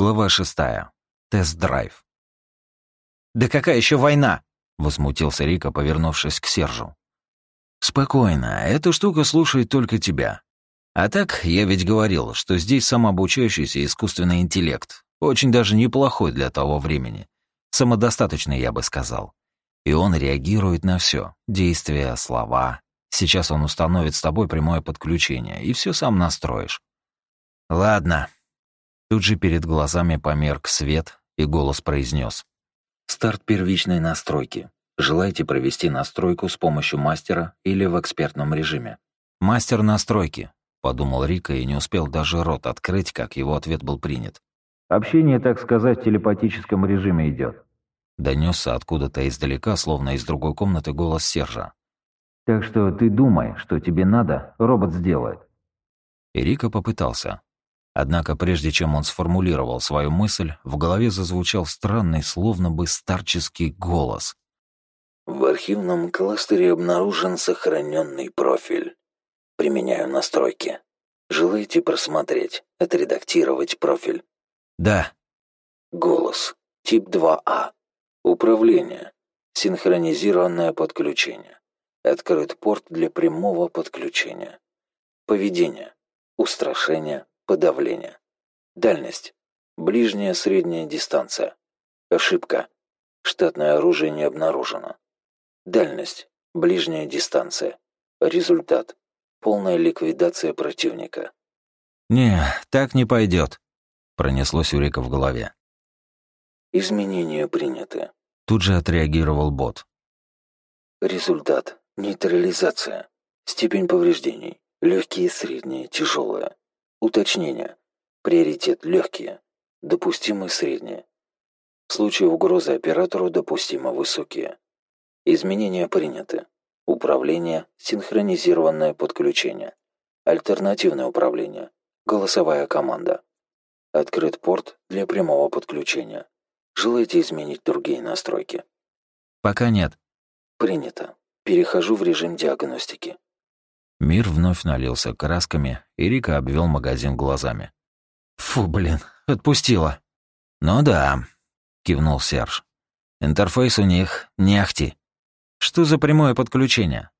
Глава шестая. Тест-драйв. «Да какая еще война?» — возмутился Рика, повернувшись к Сержу. «Спокойно, эта штука слушает только тебя. А так, я ведь говорил, что здесь самообучающийся искусственный интеллект, очень даже неплохой для того времени. Самодостаточный, я бы сказал. И он реагирует на все: действия, слова. Сейчас он установит с тобой прямое подключение, и все сам настроишь. Ладно. Тут же перед глазами померк свет, и голос произнес: Старт первичной настройки. Желаете провести настройку с помощью мастера или в экспертном режиме? Мастер настройки, подумал Рика и не успел даже рот открыть, как его ответ был принят. Общение, так сказать, в телепатическом режиме идет. Донесся откуда-то издалека, словно из другой комнаты, голос Сержа. Так что ты думай, что тебе надо, робот сделает. И Рика попытался. Однако прежде чем он сформулировал свою мысль, в голове зазвучал странный, словно бы старческий голос. В архивном кластере обнаружен сохраненный профиль. Применяю настройки. Желаете просмотреть, отредактировать профиль? Да. Голос. Тип 2А. Управление. Синхронизированное подключение. Открыт порт для прямого подключения. Поведение. Устрашение. Подавление. Дальность. Ближняя средняя дистанция. Ошибка. Штатное оружие не обнаружено. Дальность. Ближняя дистанция. Результат. Полная ликвидация противника. «Не, так не пойдет», — пронеслось у Рика в голове. Изменения приняты. Тут же отреагировал бот. Результат. Нейтрализация. Степень повреждений. Легкие, средние, тяжелые. Уточнение. Приоритет легкие. Допустимые средние. В случае угрозы оператору допустимо высокие. Изменения приняты. Управление, синхронизированное подключение. Альтернативное управление. Голосовая команда. Открыт порт для прямого подключения. Желаете изменить другие настройки? Пока нет. Принято. Перехожу в режим диагностики. Мир вновь налился красками, и Рика обвел магазин глазами. «Фу, блин, отпустила». «Ну да», — кивнул Серж. «Интерфейс у них не ахти. Что за прямое подключение?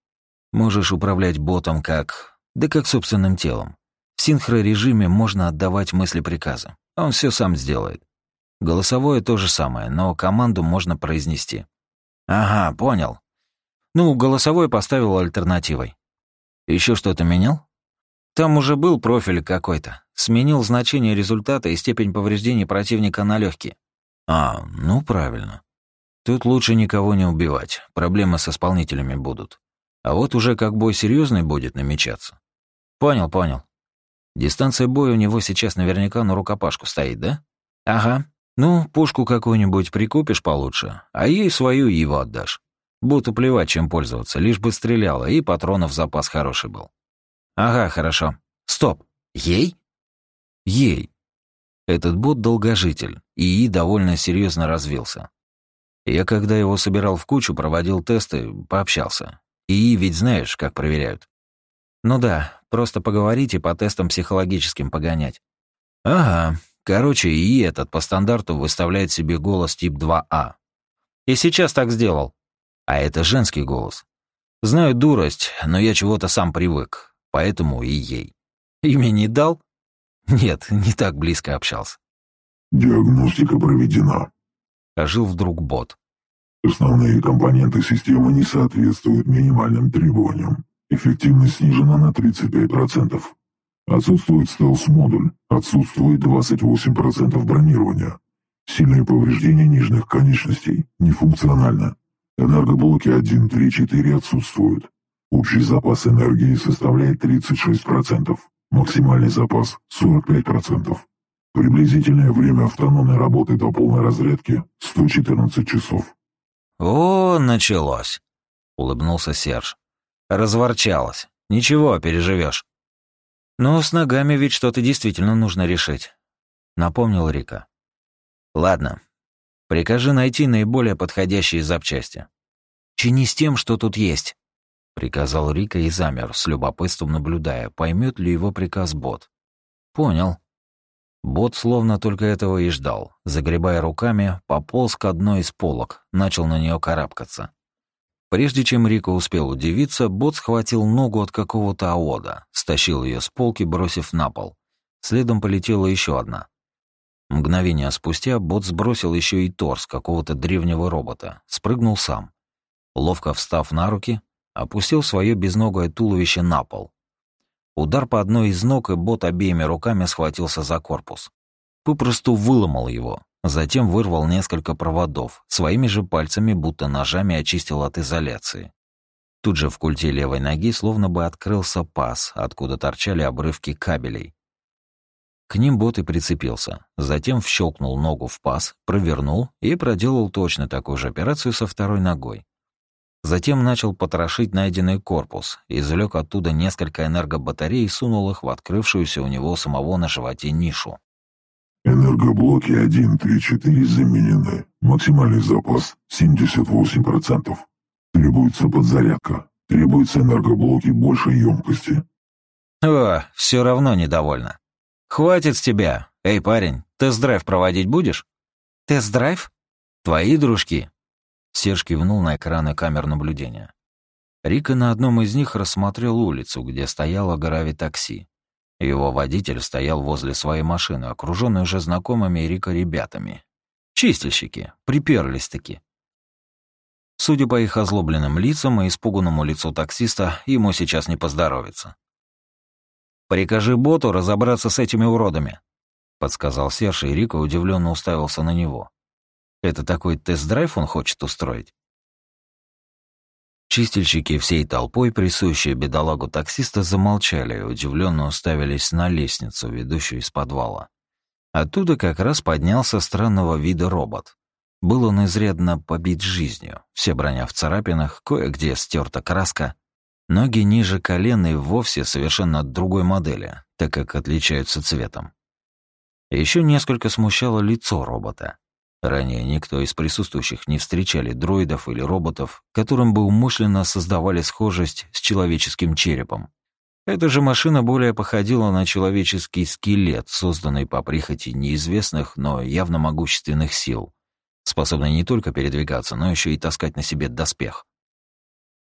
Можешь управлять ботом как... да как собственным телом. В синхрорежиме можно отдавать мысли приказа. Он все сам сделает. Голосовое то же самое, но команду можно произнести. Ага, понял. Ну, голосовой поставил альтернативой. Еще что-то менял? Там уже был профиль какой-то. Сменил значение результата и степень повреждений противника на легкие. А, ну правильно. Тут лучше никого не убивать, проблемы с исполнителями будут. А вот уже как бой серьезный будет намечаться. Понял, понял. Дистанция боя у него сейчас наверняка на рукопашку стоит, да? Ага. Ну, пушку какую-нибудь прикупишь получше, а ей свою его отдашь. Буду плевать, чем пользоваться, лишь бы стреляла, и патронов запас хороший был. Ага, хорошо. Стоп. Ей? Ей. Этот бот долгожитель, и довольно серьезно развился. Я, когда его собирал в кучу, проводил тесты, пообщался. И ведь знаешь, как проверяют. Ну да, просто поговорить и по тестам психологическим погонять. Ага, короче, и этот по стандарту выставляет себе голос тип 2А. И сейчас так сделал. А это женский голос. Знаю дурость, но я чего-то сам привык, поэтому и ей. Имя не дал? Нет, не так близко общался. Диагностика проведена. Ожил вдруг бот. Основные компоненты системы не соответствуют минимальным требованиям. Эффективность снижена на 35%. Отсутствует стелс-модуль, отсутствует 28% бронирования. Сильные повреждения нижних конечностей, нефункционально. Энергоблоки 1, 3, 4 отсутствуют. Общий запас энергии составляет 36%. Максимальный запас 45%. Приблизительное время автономной работы до полной разрядки – 114 часов. «О, началось!» — улыбнулся Серж. «Разворчалась. Ничего, переживешь. «Ну, с ногами ведь что-то действительно нужно решить», — напомнил Рика. «Ладно. Прикажи найти наиболее подходящие запчасти. Чини с тем, что тут есть», — приказал Рика и замер, с любопытством наблюдая, поймет ли его приказ бот. «Понял». Бот словно только этого и ждал. Загребая руками, пополз к одной из полок, начал на нее карабкаться. Прежде чем Рика успел удивиться, бот схватил ногу от какого-то аода, стащил ее с полки, бросив на пол. Следом полетела еще одна. Мгновение спустя бот сбросил еще и торс какого-то древнего робота, спрыгнул сам. Ловко встав на руки, опустил свое безногое туловище на пол. Удар по одной из ног, и бот обеими руками схватился за корпус. Попросту выломал его, затем вырвал несколько проводов, своими же пальцами, будто ножами, очистил от изоляции. Тут же в культе левой ноги словно бы открылся паз, откуда торчали обрывки кабелей. К ним бот и прицепился, затем вщелкнул ногу в паз, провернул и проделал точно такую же операцию со второй ногой. Затем начал потрошить найденный корпус, извлек оттуда несколько энергобатарей и сунул их в открывшуюся у него самого на животе нишу. Энергоблоки 1, 3, 4 заменены. Максимальный запас 78%. Требуется подзарядка. Требуются энергоблоки большей емкости. О, все равно недовольна. Хватит с тебя. Эй, парень, тест-драйв проводить будешь? Тест-драйв? Твои дружки, Серж кивнул на экраны камер наблюдения. Рика на одном из них рассмотрел улицу, где стояло гравитакси. Его водитель стоял возле своей машины, окруженный уже знакомыми Рика ребятами. Чистильщики, приперлись-таки. Судя по их озлобленным лицам и испуганному лицу таксиста, ему сейчас не поздоровится. «Прикажи боту разобраться с этими уродами», — подсказал Серж, и Рика удивленно уставился на него. Это такой тест-драйв он хочет устроить? Чистильщики всей толпой, присущие бедолагу таксиста, замолчали и удивленно уставились на лестницу, ведущую из подвала. Оттуда как раз поднялся странного вида робот. Был он изрядно побит жизнью, все броня в царапинах, кое-где стерта краска. Ноги ниже колен и вовсе совершенно другой модели, так как отличаются цветом. Еще несколько смущало лицо робота. Ранее никто из присутствующих не встречали дроидов или роботов, которым бы умышленно создавали схожесть с человеческим черепом. Эта же машина более походила на человеческий скелет, созданный по прихоти неизвестных, но явно могущественных сил, способный не только передвигаться, но еще и таскать на себе доспех.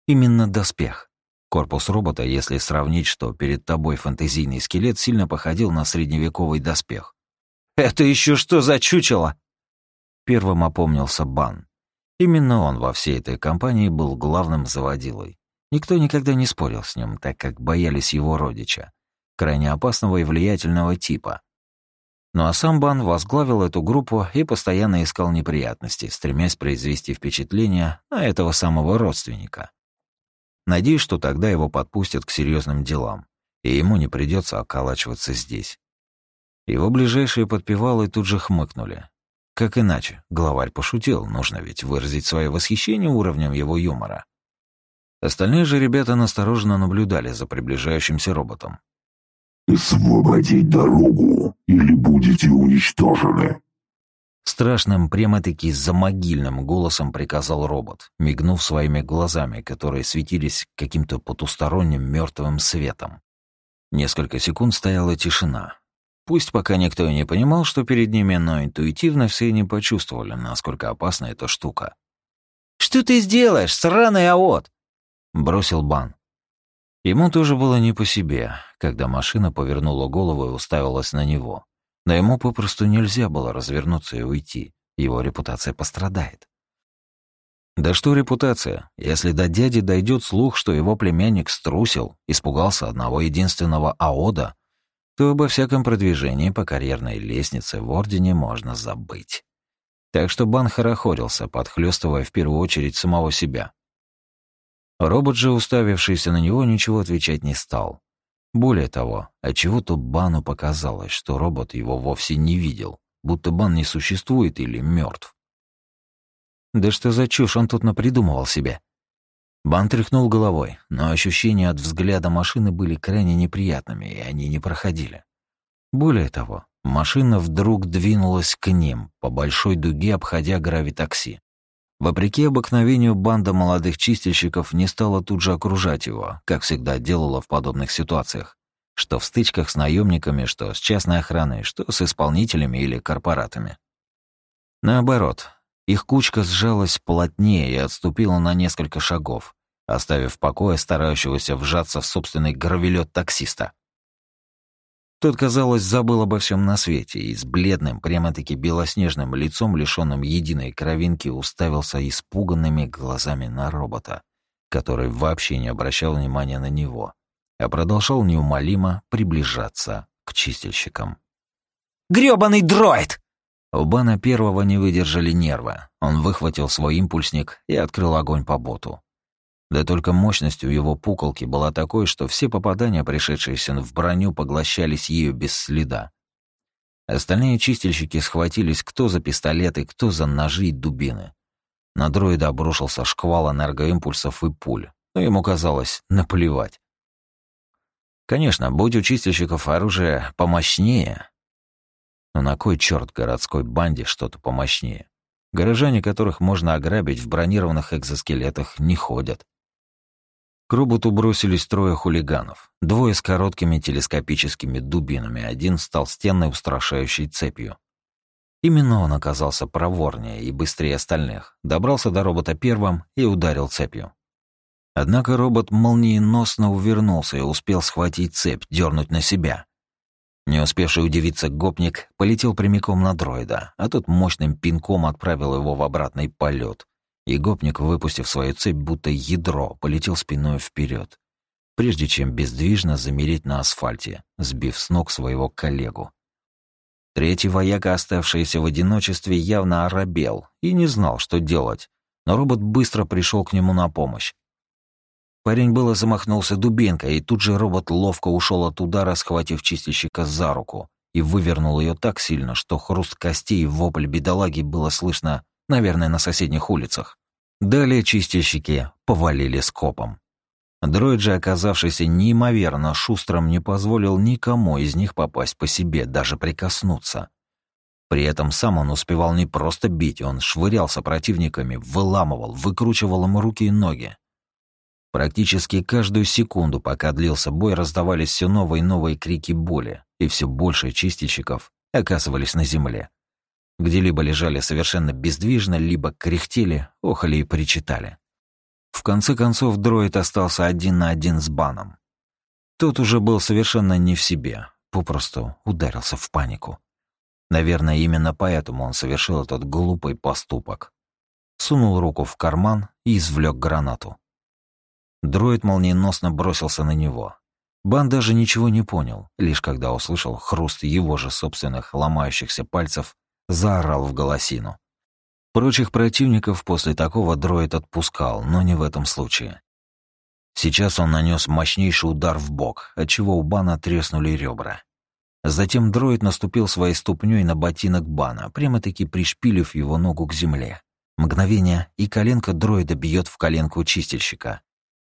Именно доспех. Корпус робота, если сравнить, что перед тобой фантазийный скелет, сильно походил на средневековый доспех. «Это еще что за чучело?» Первым опомнился Бан. Именно он во всей этой компании был главным заводилой. Никто никогда не спорил с ним, так как боялись его родича, крайне опасного и влиятельного типа. Ну а сам Бан возглавил эту группу и постоянно искал неприятности, стремясь произвести впечатление на этого самого родственника. Надеюсь, что тогда его подпустят к серьезным делам, и ему не придется околачиваться здесь. Его ближайшие подпевалы тут же хмыкнули, как иначе? Главарь пошутил, нужно ведь выразить свое восхищение уровнем его юмора. Остальные же ребята настороженно наблюдали за приближающимся роботом. «Освободить дорогу, или будете уничтожены!» Страшным, прямо-таки замогильным голосом приказал робот, мигнув своими глазами, которые светились каким-то потусторонним мертвым светом. Несколько секунд стояла тишина, Пусть пока никто и не понимал, что перед ними, но интуитивно все не почувствовали, насколько опасна эта штука. «Что ты сделаешь, сраный аот?» — бросил Бан. Ему тоже было не по себе, когда машина повернула голову и уставилась на него. Но ему попросту нельзя было развернуться и уйти. Его репутация пострадает. Да что репутация, если до дяди дойдет слух, что его племянник струсил, испугался одного единственного аода, то обо всяком продвижении по карьерной лестнице в Ордене можно забыть. Так что Бан хорохорился, подхлёстывая в первую очередь самого себя. Робот же, уставившийся на него, ничего отвечать не стал. Более того, отчего-то Бану показалось, что робот его вовсе не видел, будто Бан не существует или мертв. Да что за чушь он тут напридумывал себе? Бан тряхнул головой, но ощущения от взгляда машины были крайне неприятными, и они не проходили. Более того, машина вдруг двинулась к ним, по большой дуге обходя гравитакси. Вопреки обыкновению, банда молодых чистильщиков не стала тут же окружать его, как всегда делала в подобных ситуациях. что в стычках с наемниками, что с частной охраной, что с исполнителями или корпоратами. Наоборот, их кучка сжалась плотнее и отступила на несколько шагов, оставив в покое старающегося вжаться в собственный гравелет таксиста. Тот, казалось, забыл обо всем на свете и с бледным, прямо-таки белоснежным лицом, лишённым единой кровинки, уставился испуганными глазами на робота, который вообще не обращал внимания на него, а продолжал неумолимо приближаться к чистильщикам. «Грёбаный дроид!» У Бана первого не выдержали нервы. Он выхватил свой импульсник и открыл огонь по боту. Да только мощность у его пуколки была такой, что все попадания, пришедшиеся в броню, поглощались ею без следа. Остальные чистильщики схватились кто за пистолеты, кто за ножи и дубины. На дроида обрушился шквал энергоимпульсов и пуль, но ему казалось наплевать. Конечно, будь у чистильщиков оружие помощнее, но на кой черт городской банде что-то помощнее? Горожане, которых можно ограбить в бронированных экзоскелетах, не ходят. К роботу бросились трое хулиганов. Двое с короткими телескопическими дубинами, один с толстенной устрашающей цепью. Именно он оказался проворнее и быстрее остальных, добрался до робота первым и ударил цепью. Однако робот молниеносно увернулся и успел схватить цепь, дернуть на себя. Не успевший удивиться гопник полетел прямиком на дроида, а тот мощным пинком отправил его в обратный полет, и гопник, выпустив свою цепь, будто ядро, полетел спиной вперед, прежде чем бездвижно замереть на асфальте, сбив с ног своего коллегу. Третий вояка, оставшийся в одиночестве, явно оробел и не знал, что делать, но робот быстро пришел к нему на помощь. Парень было замахнулся дубинкой, и тут же робот ловко ушел от удара, схватив чистильщика за руку, и вывернул ее так сильно, что хруст костей и вопль бедолаги было слышно, наверное, на соседних улицах. Далее чистильщики повалили скопом. Дроид же, оказавшийся неимоверно шустрым, не позволил никому из них попасть по себе, даже прикоснуться. При этом сам он успевал не просто бить, он швырялся противниками, выламывал, выкручивал им руки и ноги. Практически каждую секунду, пока длился бой, раздавались все новые и новые крики боли, и все больше чистильщиков оказывались на земле где либо лежали совершенно бездвижно, либо кряхтели, охали и причитали. В конце концов, дроид остался один на один с Баном. Тот уже был совершенно не в себе, попросту ударился в панику. Наверное, именно поэтому он совершил этот глупый поступок. Сунул руку в карман и извлек гранату. Дроид молниеносно бросился на него. Бан даже ничего не понял, лишь когда услышал хруст его же собственных ломающихся пальцев заорал в голосину. Прочих противников после такого дроид отпускал, но не в этом случае. Сейчас он нанес мощнейший удар в бок, отчего у Бана треснули ребра. Затем дроид наступил своей ступней на ботинок Бана, прямо-таки пришпилив его ногу к земле. Мгновение, и коленка дроида бьет в коленку чистильщика.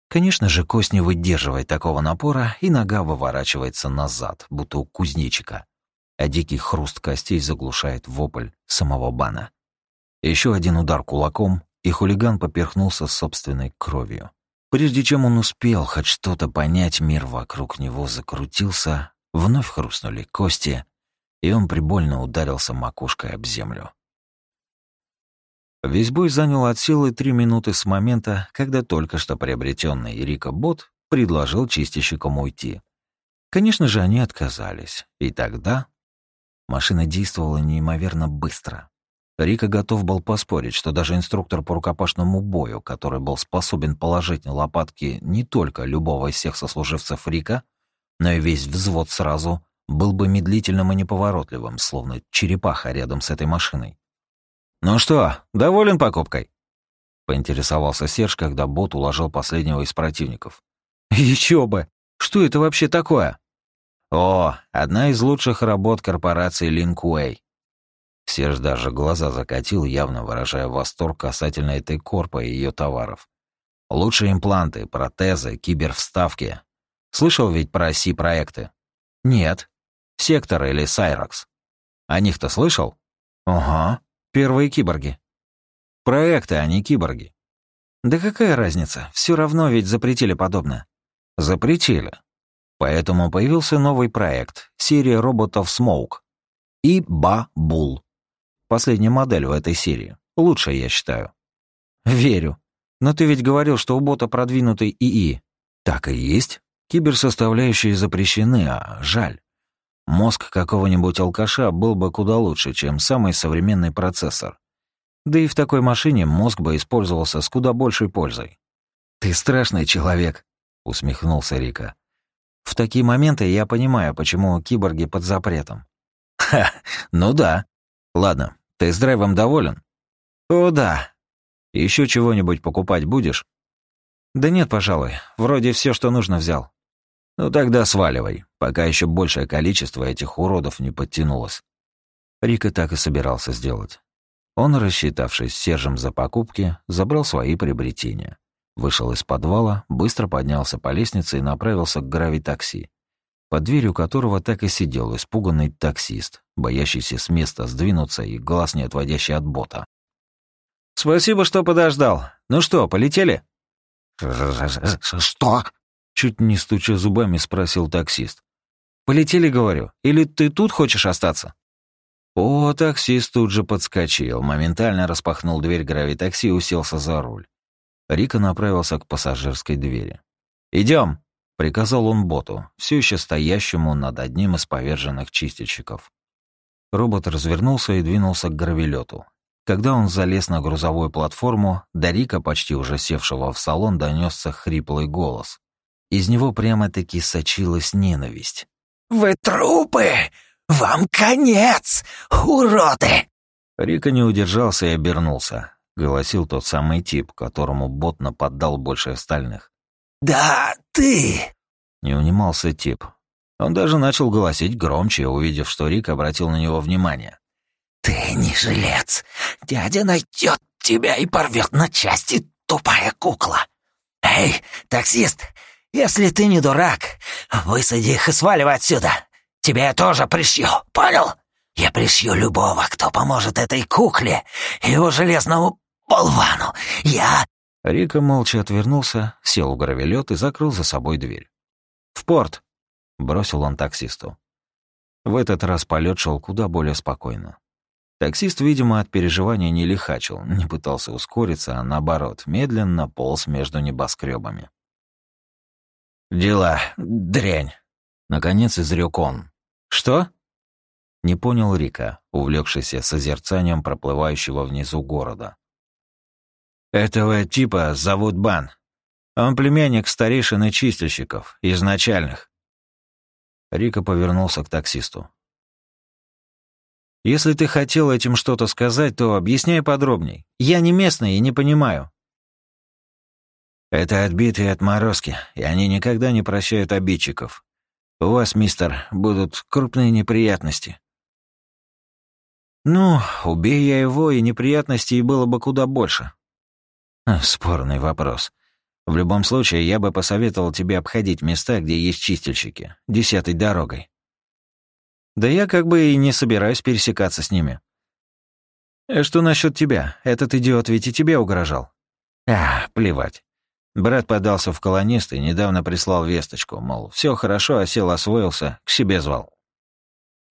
Конечно же, кость не выдерживает такого напора, и нога выворачивается назад, будто у кузнечика а дикий хруст костей заглушает вопль самого Бана. Еще один удар кулаком, и хулиган поперхнулся собственной кровью. Прежде чем он успел хоть что-то понять, мир вокруг него закрутился, вновь хрустнули кости, и он прибольно ударился макушкой об землю. Весь бой занял от силы три минуты с момента, когда только что приобретенный Рика Бот предложил чистильщикам уйти. Конечно же, они отказались, и тогда Машина действовала неимоверно быстро. Рика готов был поспорить, что даже инструктор по рукопашному бою, который был способен положить на лопатки не только любого из всех сослуживцев Рика, но и весь взвод сразу, был бы медлительным и неповоротливым, словно черепаха рядом с этой машиной. «Ну что, доволен покупкой?» — поинтересовался Серж, когда бот уложил последнего из противников. «Еще бы! Что это вообще такое?» О, одна из лучших работ корпорации Линкуэй. Серж даже глаза закатил, явно выражая восторг касательно этой корпы и ее товаров. Лучшие импланты, протезы, кибервставки. Слышал ведь про Си-проекты? Нет. Сектор или Сайракс. О них-то слышал? Ага. Первые киборги. Проекты, а не киборги. Да какая разница? Все равно ведь запретили подобное. Запретили. Поэтому появился новый проект — серия роботов Smoke и Ба-Бул. Последняя модель в этой серии. Лучшая, я считаю. Верю. Но ты ведь говорил, что у бота продвинутый ИИ. Так и есть. Киберсоставляющие запрещены, а жаль. Мозг какого-нибудь алкаша был бы куда лучше, чем самый современный процессор. Да и в такой машине мозг бы использовался с куда большей пользой. «Ты страшный человек», — усмехнулся Рика. «В такие моменты я понимаю, почему киборги под запретом». «Ха, ну да. Ладно, ты с драйвом доволен?» «О, да. Еще чего-нибудь покупать будешь?» «Да нет, пожалуй. Вроде все, что нужно, взял». «Ну тогда сваливай, пока еще большее количество этих уродов не подтянулось». Рика так и собирался сделать. Он, рассчитавшись с Сержем за покупки, забрал свои приобретения. Вышел из подвала, быстро поднялся по лестнице и направился к гравитакси, под дверью которого так и сидел испуганный таксист, боящийся с места сдвинуться и глаз не отводящий от бота. «Спасибо, что подождал. Ну что, полетели?» «Что?» Чуть не стуча зубами, спросил таксист. «Полетели, говорю, или ты тут хочешь остаться?» О, таксист тут же подскочил, моментально распахнул дверь гравитакси и уселся за руль. Рика направился к пассажирской двери. Идем, приказал он боту, все еще стоящему над одним из поверженных чистильщиков. Робот развернулся и двинулся к гравелету. Когда он залез на грузовую платформу, до Рика, почти уже севшего в салон, донесся хриплый голос. Из него прямо-таки сочилась ненависть. «Вы трупы! Вам конец, уроды!» Рика не удержался и обернулся. Голосил тот самый тип, которому бот нападал больше остальных. «Да, ты!» Не унимался тип. Он даже начал голосить громче, увидев, что Рик обратил на него внимание. «Ты не жилец! Дядя найдет тебя и порвет на части, тупая кукла! Эй, таксист, если ты не дурак, высади их и сваливай отсюда. Тебе я тоже пришью, понял? Я пришью любого, кто поможет этой кукле и его железному болвану. Я...» Рика молча отвернулся, сел в гравелет и закрыл за собой дверь. «В порт!» — бросил он таксисту. В этот раз полет шел куда более спокойно. Таксист, видимо, от переживания не лихачил, не пытался ускориться, а наоборот, медленно полз между небоскребами. «Дела, дрянь!» Наконец изрек он. «Что?» Не понял Рика, увлекшийся созерцанием проплывающего внизу города. «Этого типа зовут Бан. Он племянник старейшины чистильщиков, изначальных». Рика повернулся к таксисту. «Если ты хотел этим что-то сказать, то объясняй подробней. Я не местный и не понимаю». Это отбитые отморозки, и они никогда не прощают обидчиков. У вас, мистер, будут крупные неприятности. Ну, убей я его, и неприятностей было бы куда больше. Спорный вопрос. В любом случае, я бы посоветовал тебе обходить места, где есть чистильщики, десятой дорогой. Да я как бы и не собираюсь пересекаться с ними. Э, что насчет тебя? Этот идиот ведь и тебе угрожал. А, плевать. Брат подался в колонист и недавно прислал весточку, мол, все хорошо, осел освоился, к себе звал.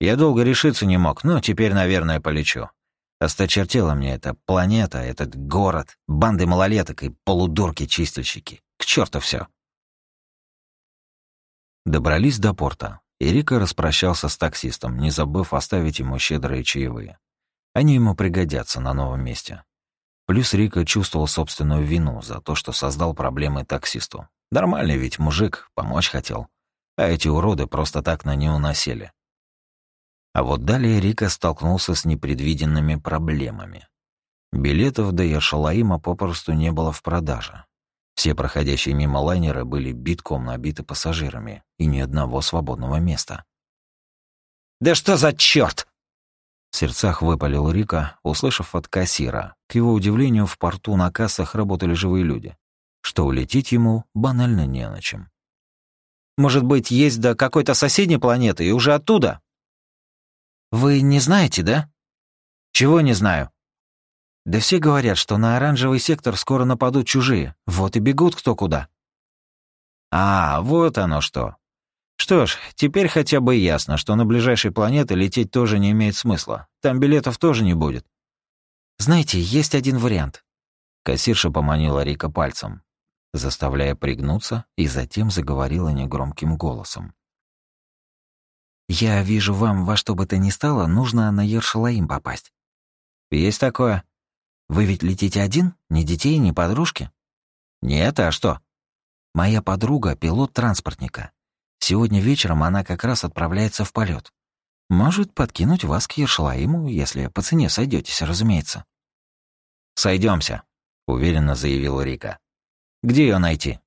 Я долго решиться не мог, но теперь, наверное, полечу. Осточертела мне эта планета, этот город, банды малолеток и полудурки-чистильщики. К черту все. Добрались до порта, и Рика распрощался с таксистом, не забыв оставить ему щедрые чаевые. Они ему пригодятся на новом месте. Плюс Рика чувствовал собственную вину за то, что создал проблемы таксисту. Нормальный ведь мужик, помочь хотел. А эти уроды просто так на него насели. А вот далее Рика столкнулся с непредвиденными проблемами. Билетов до Яшалаима попросту не было в продаже. Все проходящие мимо лайнеры были битком набиты пассажирами, и ни одного свободного места. «Да что за черт! В сердцах выпалил Рика, услышав от кассира. К его удивлению, в порту на кассах работали живые люди. Что улететь ему банально не на чем. «Может быть, есть до какой-то соседней планеты и уже оттуда?» «Вы не знаете, да?» «Чего не знаю?» «Да все говорят, что на оранжевый сектор скоро нападут чужие. Вот и бегут кто куда». «А, вот оно что. Что ж, теперь хотя бы ясно, что на ближайшей планеты лететь тоже не имеет смысла. Там билетов тоже не будет. Знаете, есть один вариант. Кассирша поманила Рика пальцем, заставляя пригнуться, и затем заговорила негромким голосом. «Я вижу, вам во что бы то ни стало, нужно на Ершалаим попасть». «Есть такое. Вы ведь летите один? Ни детей, ни подружки?» «Нет, а что?» «Моя подруга — пилот транспортника. Сегодня вечером она как раз отправляется в полет. Может подкинуть вас к Ершлаиму, если по цене сойдетесь, разумеется. Сойдемся, уверенно заявил Рика. Где ее найти?